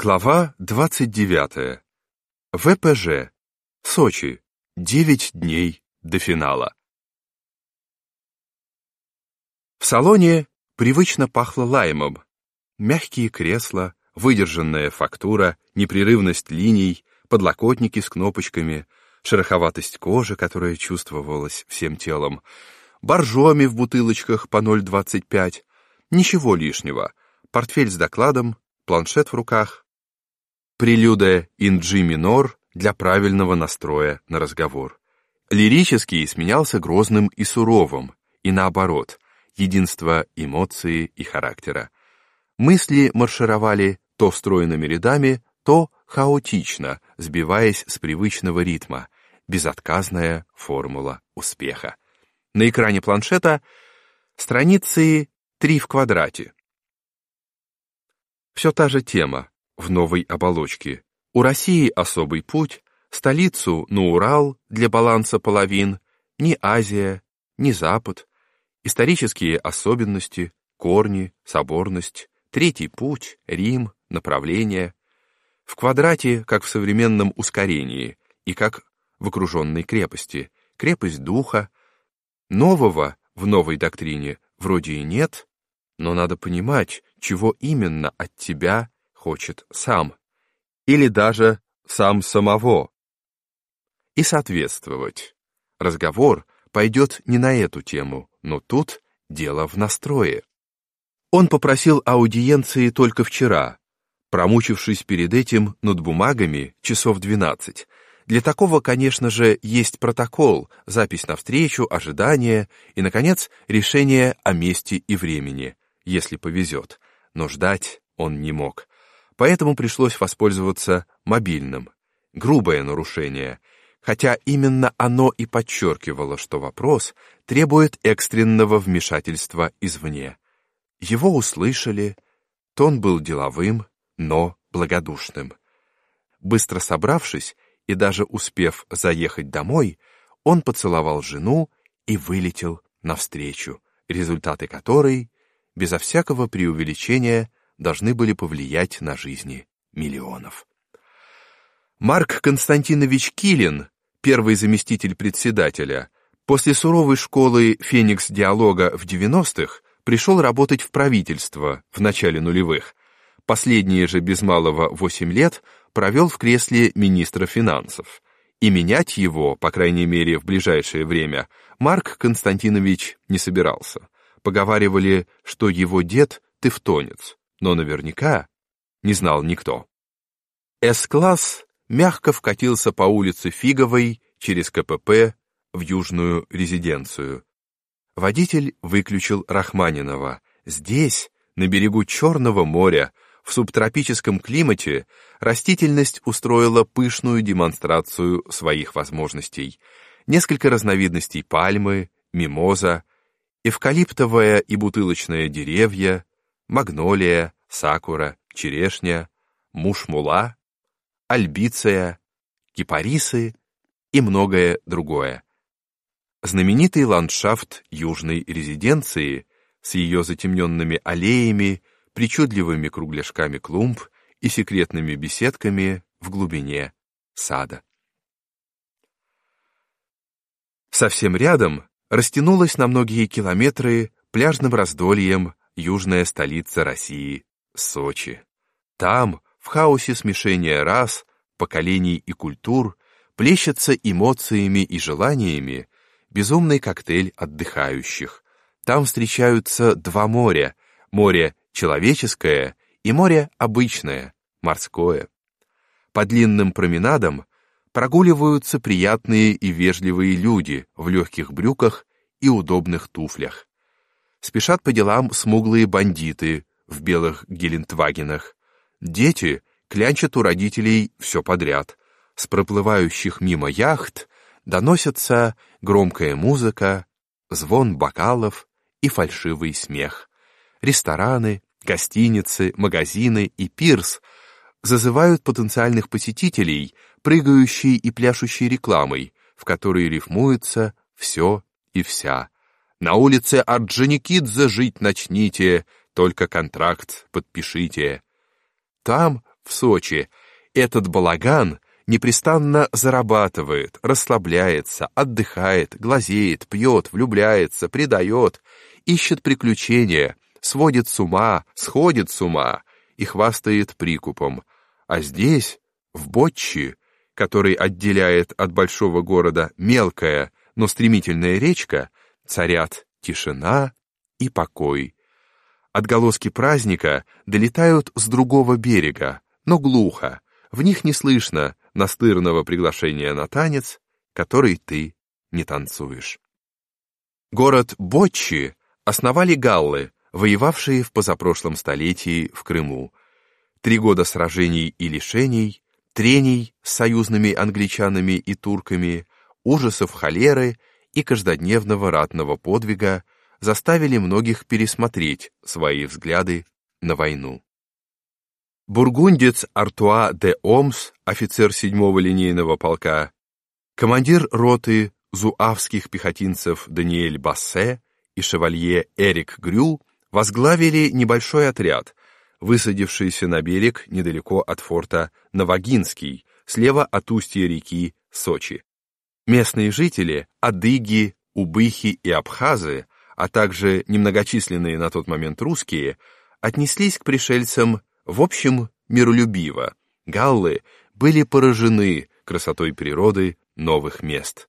Глава 29. ВПЖ. Сочи. 9 дней до финала. В салоне привычно пахло лаймом. Мягкие кресла, выдержанная фактура, непрерывность линий, подлокотники с кнопочками, шероховатость кожи, которая чувствовалась всем телом, боржоми в бутылочках по 0,25, ничего лишнего, портфель с докладом, планшет в руках. Прелюдия ин-джи минор для правильного настроя на разговор. Лирический сменялся грозным и суровым, и наоборот, единство эмоции и характера. Мысли маршировали то стройными рядами, то хаотично, сбиваясь с привычного ритма, безотказная формула успеха. На экране планшета страницы 3 в квадрате, все та же тема, в новой оболочке. У России особый путь, столицу на Урал для баланса половин, ни Азия, ни Запад, исторические особенности, корни, соборность, третий путь, Рим, направление. В квадрате, как в современном ускорении, и как в окруженной крепости, крепость духа. Нового в новой доктрине вроде и нет, но надо понимать, чего именно от тебя хочет сам, или даже сам самого, и соответствовать. Разговор пойдет не на эту тему, но тут дело в настрое. Он попросил аудиенции только вчера, промучившись перед этим над бумагами часов двенадцать. Для такого, конечно же, есть протокол, запись на встречу, ожидание и, наконец, решение о месте и времени если повезет, но ждать он не мог. Поэтому пришлось воспользоваться мобильным. Грубое нарушение, хотя именно оно и подчеркивало, что вопрос требует экстренного вмешательства извне. Его услышали, тон был деловым, но благодушным. Быстро собравшись и даже успев заехать домой, он поцеловал жену и вылетел навстречу, результаты которой безо всякого преувеличения должны были повлиять на жизни миллионов. Марк Константинович Килин, первый заместитель председателя, после суровой школы «Феникс диалога» в 90-х пришел работать в правительство в начале нулевых. Последние же без малого 8 лет провел в кресле министра финансов. И менять его, по крайней мере, в ближайшее время, Марк Константинович не собирался. Поговаривали, что его дед — тевтонец, но наверняка не знал никто. С-класс мягко вкатился по улице Фиговой через КПП в южную резиденцию. Водитель выключил Рахманинова. Здесь, на берегу Черного моря, в субтропическом климате, растительность устроила пышную демонстрацию своих возможностей. Несколько разновидностей пальмы, мимоза, эвкалиптовая и бутылочная деревья, магнолия, сакура, черешня, мушмула, альбиция, кипарисы и многое другое. Знаменитый ландшафт южной резиденции с ее затемненными аллеями, причудливыми кругляшками клумб и секретными беседками в глубине сада. Совсем рядом растянулась на многие километры пляжным раздольем южная столица России, Сочи. Там, в хаосе смешения рас, поколений и культур, плещется эмоциями и желаниями безумный коктейль отдыхающих. Там встречаются два моря, море человеческое и море обычное, морское. По длинным променадам прогуливаются приятные и вежливые люди в легких брюках и удобных туфлях. Спешат по делам смуглые бандиты в белых гелендвагенах. Дети клянчат у родителей все подряд. С проплывающих мимо яхт доносятся громкая музыка, звон бокалов и фальшивый смех. Рестораны, гостиницы, магазины и пирс зазывают потенциальных посетителей прыгающей и пляшущей рекламой, в которой рифмуется все и вся. На улице Орджоникидзе жить начните, только контракт подпишите. Там, в Сочи, этот балаган непрестанно зарабатывает, расслабляется, отдыхает, глазеет, пьет, влюбляется, предает, ищет приключения, сводит с ума, сходит с ума и хвастает прикупом. А здесь, в Боччи, который отделяет от большого города мелкая, но стремительная речка, царят тишина и покой. Отголоски праздника долетают с другого берега, но глухо, в них не слышно настырного приглашения на танец, который ты не танцуешь. Город Боччи основали галлы, воевавшие в позапрошлом столетии в Крыму. Три года сражений и лишений, трений с союзными англичанами и турками, ужасов холеры и каждодневного ратного подвига заставили многих пересмотреть свои взгляды на войну. Бургундец Артуа де Омс, офицер 7-го линейного полка, командир роты зуавских пехотинцев Даниэль Бассе и шевалье Эрик Грю возглавили небольшой отряд, высадившийся на берег недалеко от форта Новогинский, слева от устья реки Сочи. Местные жители, адыги, убыхи и абхазы, а также немногочисленные на тот момент русские, отнеслись к пришельцам в общем, миролюбиво, галлы были поражены красотой природы новых мест.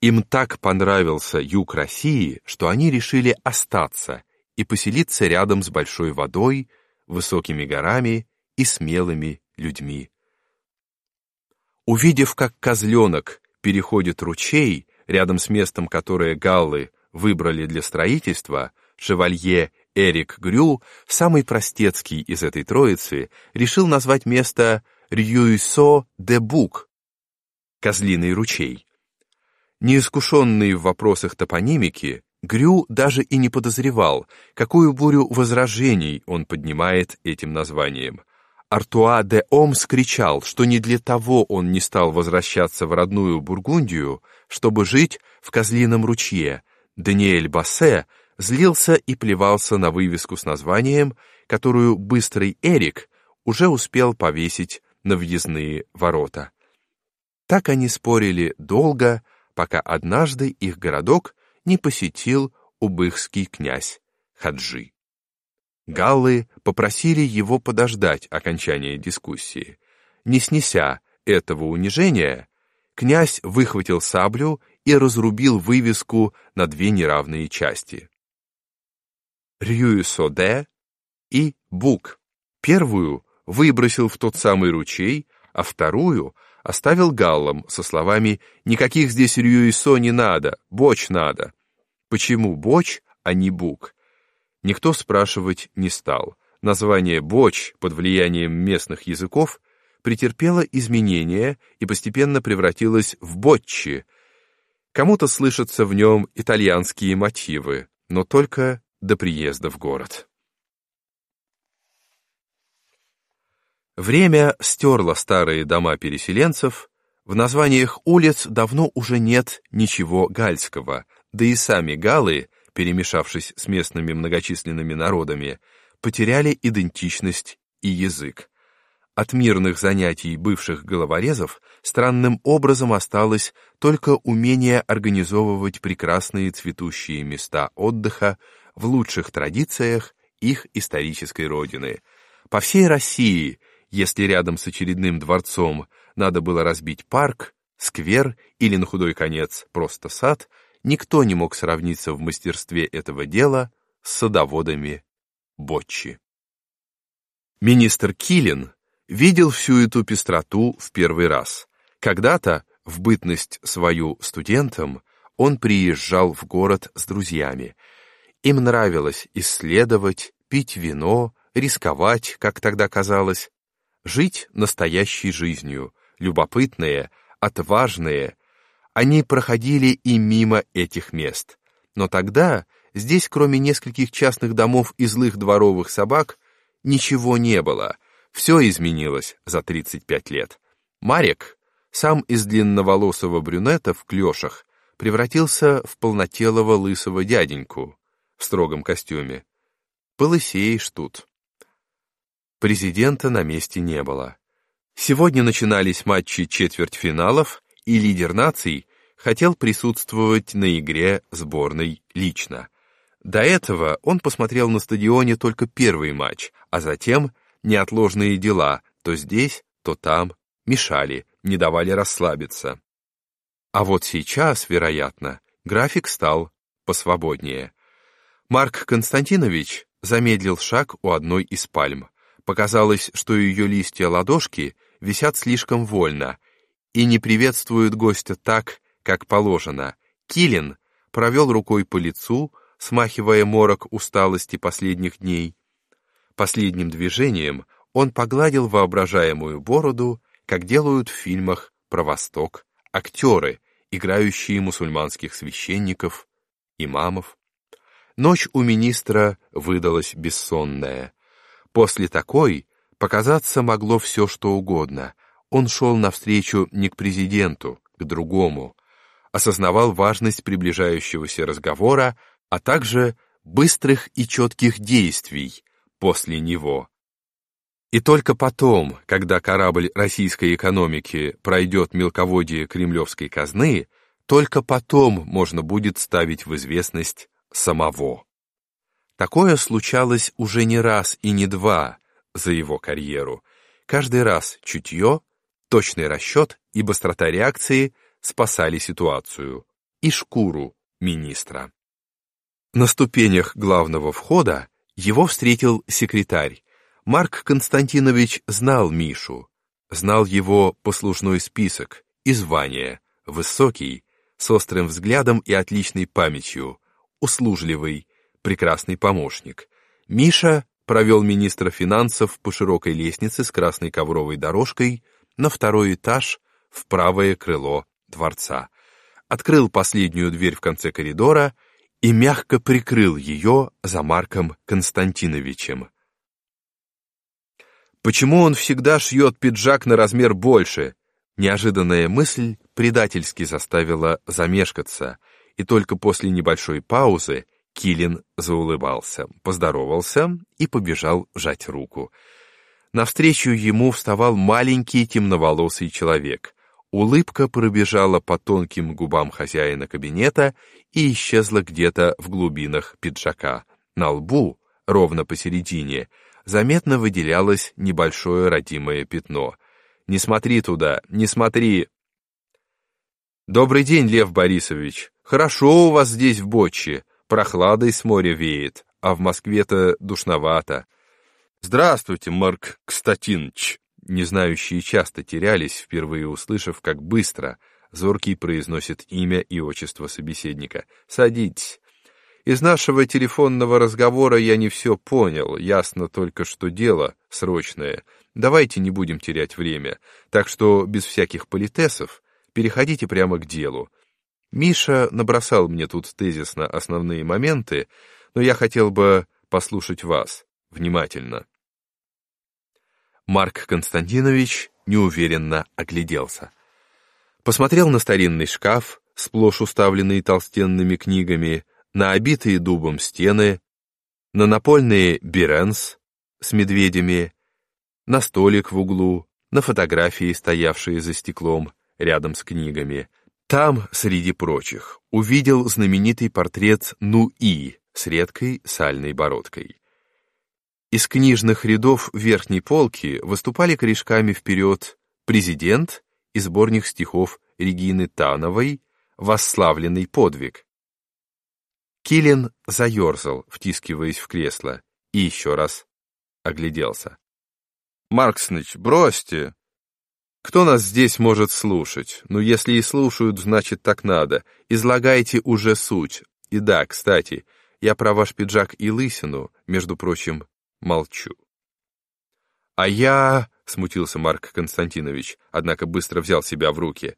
Им так понравился юг России, что они решили остаться и поселиться рядом с большой водой, высокими горами и смелыми людьми. Увидев, как козленок переходит ручей, рядом с местом, которое галлы выбрали для строительства, шевалье Эрик Грю, самый простецкий из этой троицы, решил назвать место Рьюисо де Бук, Козлиный ручей. Неискушенный в вопросах топонимики, Грю даже и не подозревал, какую бурю возражений он поднимает этим названием. Артуа де Омс кричал, что не для того он не стал возвращаться в родную Бургундию, чтобы жить в Козлином ручье. Даниэль Бассе злился и плевался на вывеску с названием, которую быстрый Эрик уже успел повесить на въездные ворота. Так они спорили долго, пока однажды их городок не посетил убыхский князь Хаджи. Галлы попросили его подождать окончания дискуссии. Не снеся этого унижения, князь выхватил саблю и разрубил вывеску на две неравные части. Рюисоде и Бук. Первую выбросил в тот самый ручей, а вторую оставил галлам со словами «Никаких здесь Рюисо не надо, боч надо». Почему боч, а не бук? Никто спрашивать не стал. Название боч под влиянием местных языков претерпело изменения и постепенно превратилось в ботчи. Кому-то слышатся в нем итальянские мотивы, но только до приезда в город. Время стерло старые дома переселенцев, в названиях улиц давно уже нет ничего гальского, да и сами галы, перемешавшись с местными многочисленными народами, потеряли идентичность и язык. От мирных занятий бывших головорезов странным образом осталось только умение организовывать прекрасные цветущие места отдыха в лучших традициях их исторической родины. По всей России, если рядом с очередным дворцом надо было разбить парк, сквер или, на худой конец, просто сад, никто не мог сравниться в мастерстве этого дела с садоводами Боччи. Министр Килин видел всю эту пестроту в первый раз. Когда-то, в бытность свою студентом, он приезжал в город с друзьями, им нравилось исследовать, пить вино, рисковать, как тогда казалось, жить настоящей жизнью, любопытные, отважные. Они проходили и мимо этих мест. Но тогда здесь, кроме нескольких частных домов и злых дворовых собак, ничего не было. Все изменилось за 35 лет. Марек, сам из длинноволосого брюнета в клешах, превратился в полнотелого лысого дяденьку в строгом костюме. Полысеешь тут. Президента на месте не было. Сегодня начинались матчи четвертьфиналов, и лидер наций хотел присутствовать на игре сборной лично. До этого он посмотрел на стадионе только первый матч, а затем неотложные дела, то здесь, то там, мешали, не давали расслабиться. А вот сейчас, вероятно, график стал посвободнее. Марк Константинович замедлил шаг у одной из пальм. Показалось, что ее листья ладошки висят слишком вольно и не приветствуют гостя так, как положено. Килин провел рукой по лицу, смахивая морок усталости последних дней. Последним движением он погладил воображаемую бороду, как делают в фильмах про Восток актеры, играющие мусульманских священников, имамов. Ночь у министра выдалась бессонная. После такой показаться могло все, что угодно. Он шел навстречу не к президенту, к другому. Осознавал важность приближающегося разговора, а также быстрых и четких действий после него. И только потом, когда корабль российской экономики пройдет мелководье кремлевской казны, только потом можно будет ставить в известность самого. Такое случалось уже не раз и не два за его карьеру. Каждый раз чутье, точный расчет и быстрота реакции спасали ситуацию и шкуру министра. На ступенях главного входа его встретил секретарь. Марк Константинович знал Мишу, знал его послужной список и звание, высокий, с острым взглядом и отличной памятью, услужливый, прекрасный помощник. Миша провел министра финансов по широкой лестнице с красной ковровой дорожкой на второй этаж в правое крыло дворца, открыл последнюю дверь в конце коридора и мягко прикрыл ее за Марком Константиновичем. Почему он всегда шьет пиджак на размер больше? Неожиданная мысль предательски заставила замешкаться, и только после небольшой паузы Килин заулыбался, поздоровался и побежал жать руку. Навстречу ему вставал маленький темноволосый человек. Улыбка пробежала по тонким губам хозяина кабинета и исчезла где-то в глубинах пиджака. На лбу, ровно посередине, заметно выделялось небольшое родимое пятно. «Не смотри туда, не смотри!» «Добрый день, Лев Борисович! Хорошо у вас здесь в Боче, прохладой с моря веет, а в Москве-то душновато. Здравствуйте, Марк Кстатинович!» Не часто терялись, впервые услышав, как быстро Зоркий произносит имя и отчество собеседника. «Садитесь». Из нашего телефонного разговора я не все понял, ясно только, что дело срочное. Давайте не будем терять время, так что без всяких политесов переходите прямо к делу. Миша набросал мне тут тезисно основные моменты, но я хотел бы послушать вас внимательно. Марк Константинович неуверенно огляделся. Посмотрел на старинный шкаф, сплошь уставленный толстенными книгами, на обитые дубом стены, на напольные беренс с медведями, на столик в углу, на фотографии, стоявшие за стеклом рядом с книгами. Там, среди прочих, увидел знаменитый портрет Ну-И с редкой сальной бородкой. Из книжных рядов верхней полки выступали корешками вперед президент и сборник стихов Регины Тановой «Восславленный подвиг». Килин заерзал, втискиваясь в кресло, и еще раз огляделся. «Марксныч, бросьте! Кто нас здесь может слушать? Ну, если и слушают, значит, так надо. Излагайте уже суть. И да, кстати, я про ваш пиджак и лысину, между прочим, Молчу. «А я...» — смутился Марк Константинович, однако быстро взял себя в руки.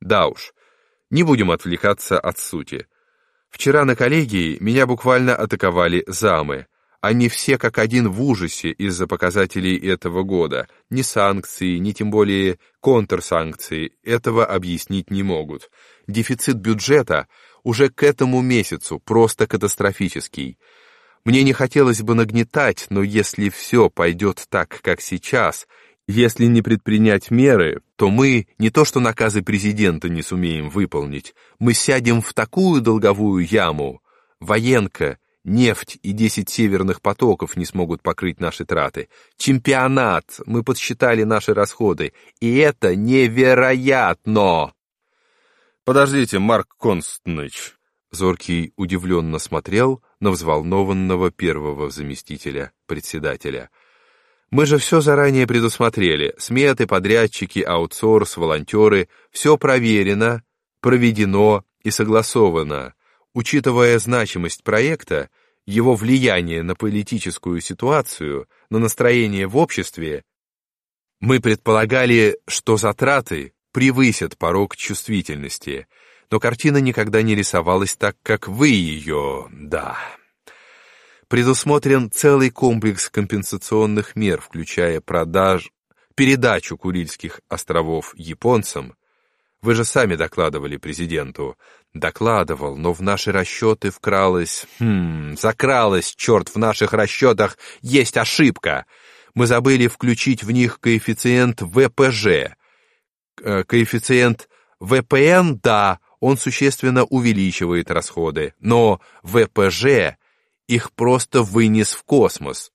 «Да уж, не будем отвлекаться от сути. Вчера на коллегии меня буквально атаковали замы. Они все как один в ужасе из-за показателей этого года. Ни санкции, ни тем более контрсанкции этого объяснить не могут. Дефицит бюджета уже к этому месяцу просто катастрофический. Мне не хотелось бы нагнетать, но если все пойдет так, как сейчас, если не предпринять меры, то мы не то что наказы президента не сумеем выполнить, мы сядем в такую долговую яму. Военка, нефть и 10 северных потоков не смогут покрыть наши траты. Чемпионат, мы подсчитали наши расходы, и это невероятно! Подождите, Марк Константынович. Зоркий удивленно смотрел на взволнованного первого заместителя председателя — мы же все заранее предусмотрели. Сметы, подрядчики, аутсорс, волонтеры. Все проверено, проведено и согласовано. Учитывая значимость проекта, его влияние на политическую ситуацию, на настроение в обществе, мы предполагали, что затраты превысят порог чувствительности, но картина никогда не рисовалась так, как вы ее, да предусмотрен целый комплекс компенсационных мер, включая продаж, передачу Курильских островов японцам. Вы же сами докладывали президенту. Докладывал, но в наши расчеты вкралась... Хм, закралась, черт, в наших расчетах есть ошибка. Мы забыли включить в них коэффициент ВПЖ. Э, коэффициент ВПН, да, он существенно увеличивает расходы, но ВПЖ их просто вынес в космос.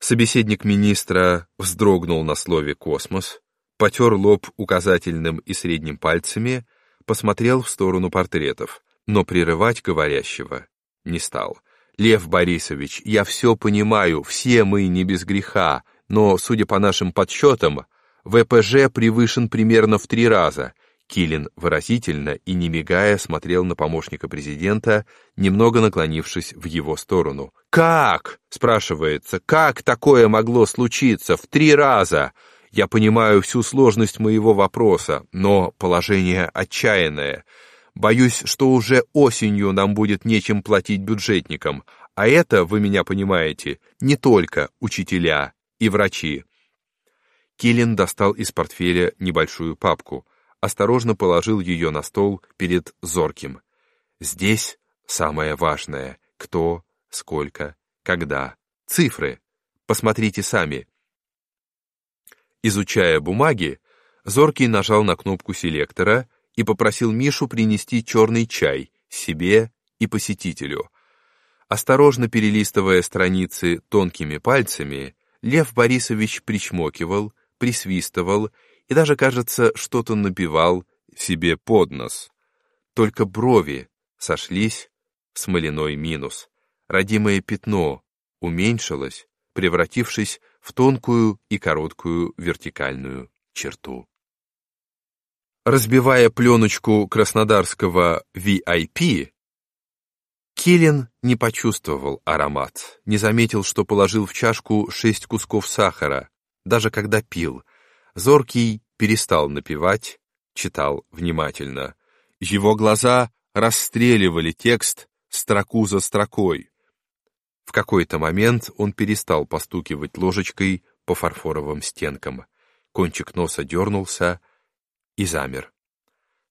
Собеседник министра вздрогнул на слове «космос», потер лоб указательным и средним пальцами, посмотрел в сторону портретов, но прерывать говорящего не стал. «Лев Борисович, я все понимаю, все мы не без греха, но, судя по нашим подсчетам, ВПЖ превышен примерно в три раза, Килин выразительно и не мигая смотрел на помощника президента, немного наклонившись в его сторону. «Как?» — спрашивается. «Как такое могло случиться в три раза?» Я понимаю всю сложность моего вопроса, но положение отчаянное. Боюсь, что уже осенью нам будет нечем платить бюджетникам, а это, вы меня понимаете, не только учителя и врачи. Киллин достал из портфеля небольшую папку осторожно положил ее на стол перед Зорким. Здесь самое важное — кто, сколько, когда. Цифры. Посмотрите сами. Изучая бумаги, Зоркий нажал на кнопку селектора и попросил Мишу принести черный чай себе и посетителю. Осторожно перелистывая страницы тонкими пальцами, Лев Борисович причмокивал, присвистывал и даже, кажется, что-то напевал себе под нос. Только брови сошлись в смоляной минус. Родимое пятно уменьшилось, превратившись в тонкую и короткую вертикальную черту. Разбивая пленочку краснодарского VIP, Килин не почувствовал аромат, не заметил, что положил в чашку шесть кусков сахара, даже когда пил, Зоркий перестал напевать, читал внимательно. Его глаза расстреливали текст строку за строкой. В какой-то момент он перестал постукивать ложечкой по фарфоровым стенкам. Кончик носа дернулся и замер.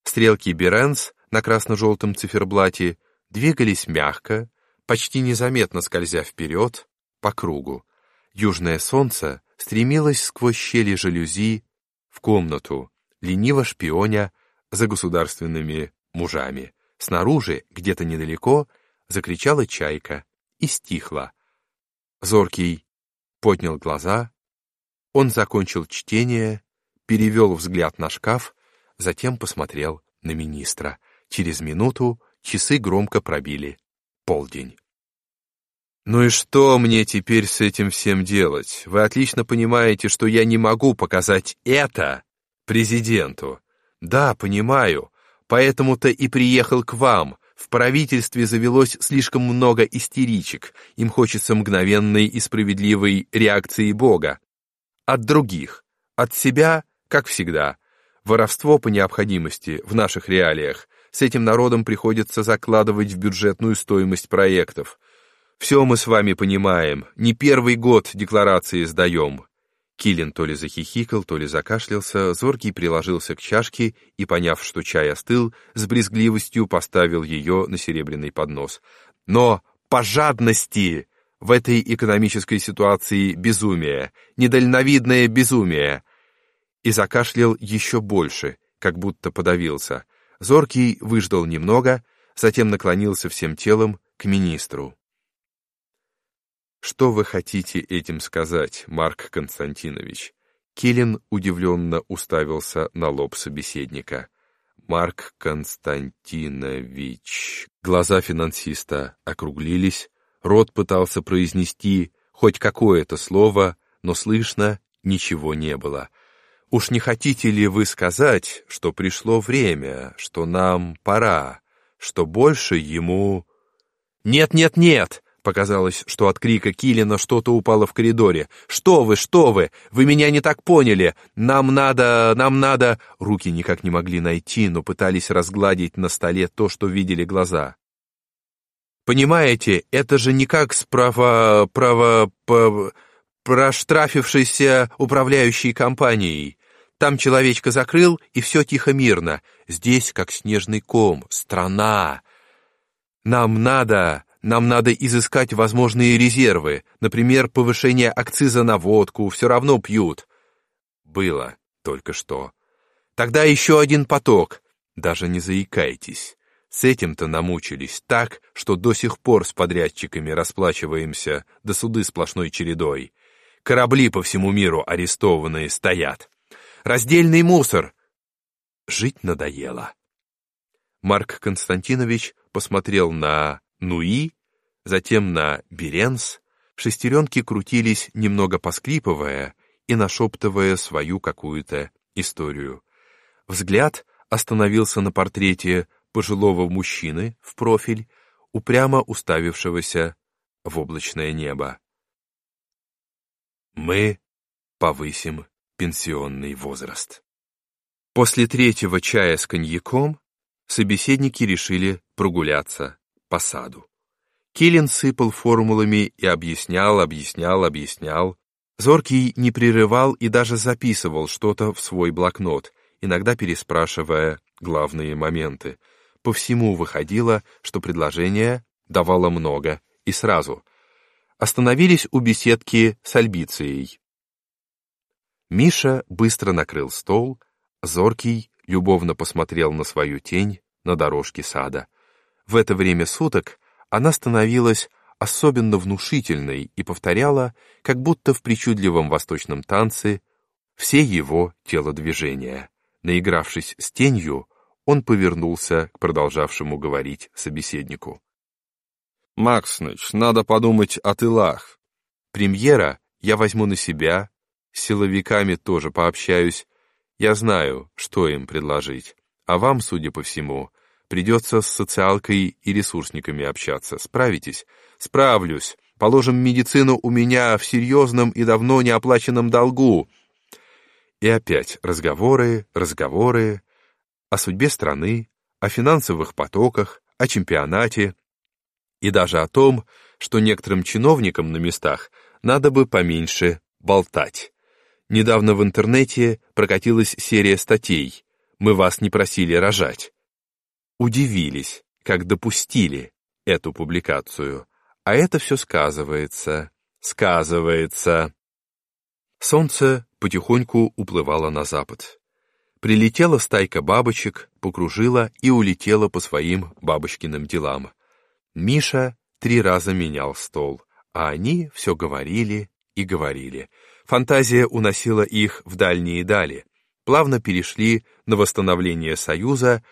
Стрелки Беренс на красно-желтом циферблате двигались мягко, почти незаметно скользя вперед, по кругу. Южное солнце стремилась сквозь щели жалюзи в комнату, лениво шпионя за государственными мужами. Снаружи, где-то недалеко, закричала чайка и стихла. Зоркий поднял глаза, он закончил чтение, перевел взгляд на шкаф, затем посмотрел на министра. Через минуту часы громко пробили полдень. «Ну и что мне теперь с этим всем делать? Вы отлично понимаете, что я не могу показать это президенту». «Да, понимаю. Поэтому-то и приехал к вам. В правительстве завелось слишком много истеричек. Им хочется мгновенной и справедливой реакции Бога. От других. От себя, как всегда. Воровство по необходимости в наших реалиях. С этим народом приходится закладывать в бюджетную стоимость проектов». Все мы с вами понимаем, не первый год декларации сдаем». Килин то ли захихикал, то ли закашлялся, Зоркий приложился к чашке и, поняв, что чай остыл, с брезгливостью поставил ее на серебряный поднос. «Но по жадности в этой экономической ситуации безумие, недальновидное безумие. И закашлял еще больше, как будто подавился. Зоркий выждал немного, затем наклонился всем телом к министру. «Что вы хотите этим сказать, Марк Константинович?» Килин удивленно уставился на лоб собеседника. «Марк Константинович...» Глаза финансиста округлились, рот пытался произнести хоть какое-то слово, но слышно ничего не было. «Уж не хотите ли вы сказать, что пришло время, что нам пора, что больше ему...» «Нет, нет, нет!» Показалось, что от крика Килина что-то упало в коридоре. «Что вы, что вы? Вы меня не так поняли! Нам надо, нам надо...» Руки никак не могли найти, но пытались разгладить на столе то, что видели глаза. «Понимаете, это же не как справа... право... По, проштрафившейся управляющей компанией. Там человечка закрыл, и все тихо-мирно. Здесь, как снежный ком, страна. Нам надо... Нам надо изыскать возможные резервы, например, повышение акциза на водку, все равно пьют. Было только что. Тогда еще один поток. Даже не заикайтесь. С этим-то намучились так, что до сих пор с подрядчиками расплачиваемся до суды сплошной чередой. Корабли по всему миру арестованные стоят. Раздельный мусор. Жить надоело. Марк Константинович посмотрел на Нуи, затем на Беренс, шестеренки крутились, немного поскрипывая и нашептывая свою какую-то историю. Взгляд остановился на портрете пожилого мужчины в профиль, упрямо уставившегося в облачное небо. Мы повысим пенсионный возраст. После третьего чая с коньяком собеседники решили прогуляться по саду. Сыпал формулами и объяснял, объяснял, объяснял. Зоркий не прерывал и даже записывал что-то в свой блокнот, иногда переспрашивая главные моменты. По всему выходило, что предложение давало много и сразу. Остановились у беседки с Альбицией. Миша быстро накрыл стол, Зоркий любовно посмотрел на свою тень на дорожке сада. В это время суток она становилась особенно внушительной и повторяла, как будто в причудливом восточном танце, все его телодвижения. Наигравшись с тенью, он повернулся к продолжавшему говорить собеседнику. «Максныч, надо подумать о тылах. Премьера я возьму на себя, с силовиками тоже пообщаюсь. Я знаю, что им предложить. А вам, судя по всему, Придется с социалкой и ресурсниками общаться. Справитесь? Справлюсь. Положим, медицину у меня в серьезном и давно неоплаченном долгу. И опять разговоры, разговоры о судьбе страны, о финансовых потоках, о чемпионате и даже о том, что некоторым чиновникам на местах надо бы поменьше болтать. Недавно в интернете прокатилась серия статей «Мы вас не просили рожать» удивились, как допустили эту публикацию. А это все сказывается, сказывается. Солнце потихоньку уплывало на запад. Прилетела стайка бабочек, покружила и улетела по своим бабочкиным делам. Миша три раза менял стол, а они все говорили и говорили. Фантазия уносила их в дальние дали. Плавно перешли на восстановление Союза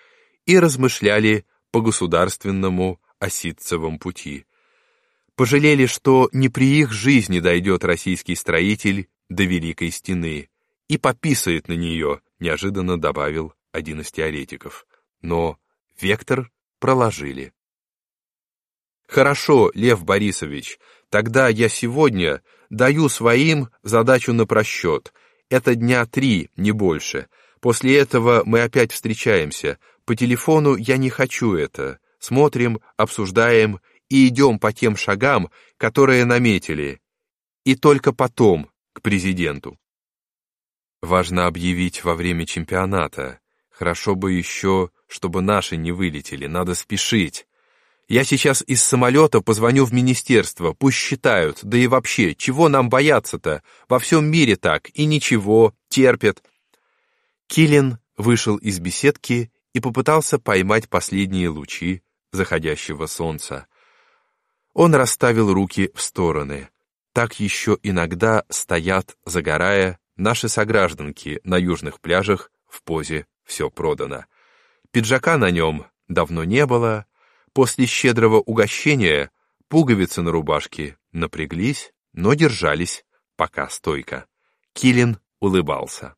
и размышляли по государственному осидцевому пути. Пожалели, что не при их жизни дойдет российский строитель до Великой Стены и пописает на нее, неожиданно добавил один из теоретиков. Но вектор проложили. Хорошо, Лев Борисович, тогда я сегодня даю своим задачу на просчет. Это дня три, не больше. После этого мы опять встречаемся, по телефону я не хочу это. Смотрим, обсуждаем и идем по тем шагам, которые наметили. И только потом к президенту. Важно объявить во время чемпионата. Хорошо бы еще, чтобы наши не вылетели, надо спешить. Я сейчас из самолета позвоню в министерство, пусть считают, да и вообще, чего нам бояться-то? Во всем мире так, и ничего, терпят. Килин вышел из беседки и попытался поймать последние лучи заходящего солнца. Он расставил руки в стороны. Так еще иногда стоят, загорая, наши согражданки на южных пляжах в позе «все продано». Пиджака на нем давно не было, После щедрого угощения пуговицы на рубашке напряглись, но держались пока стойко. Килин улыбался.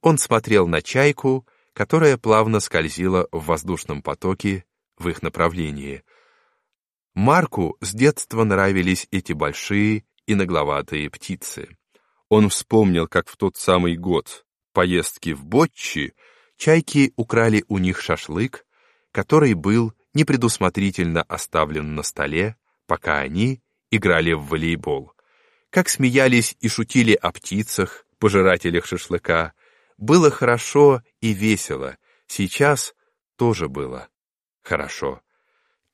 Он смотрел на чайку, которая плавно скользила в воздушном потоке в их направлении. Марку с детства нравились эти большие и нагловатые птицы. Он вспомнил, как в тот самый год поездки в Ботчи чайки украли у них шашлык, который был непредусмотрительно оставлен на столе, пока они играли в волейбол. Как смеялись и шутили о птицах, пожирателях шашлыка. Было хорошо и весело. Сейчас тоже было хорошо.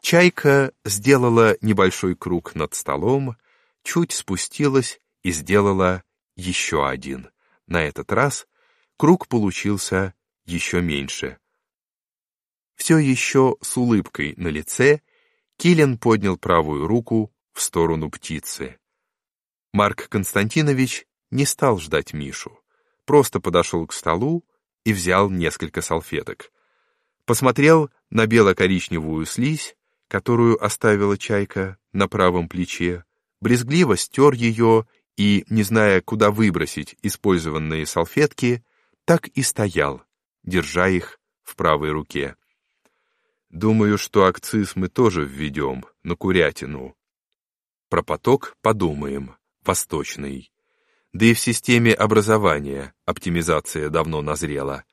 Чайка сделала небольшой круг над столом, чуть спустилась и сделала еще один. На этот раз круг получился еще меньше. Все еще с улыбкой на лице, Килин поднял правую руку в сторону птицы. Марк Константинович не стал ждать Мишу, просто подошел к столу и взял несколько салфеток. Посмотрел на бело-коричневую слизь, которую оставила чайка на правом плече, брезгливо стер ее и, не зная, куда выбросить использованные салфетки, так и стоял, держа их в правой руке. Думаю, что акциз мы тоже введем на курятину. Про поток подумаем, восточный. Да и в системе образования оптимизация давно назрела.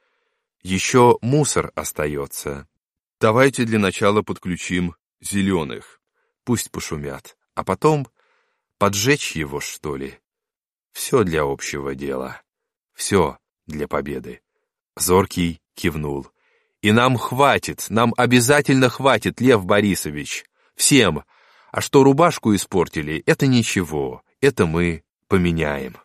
Еще мусор остается. Давайте для начала подключим зеленых. Пусть пошумят, а потом поджечь его, что ли. Все для общего дела. Все для победы. Зоркий кивнул. И нам хватит, нам обязательно хватит, Лев Борисович. Всем. А что рубашку испортили, это ничего, это мы поменяем.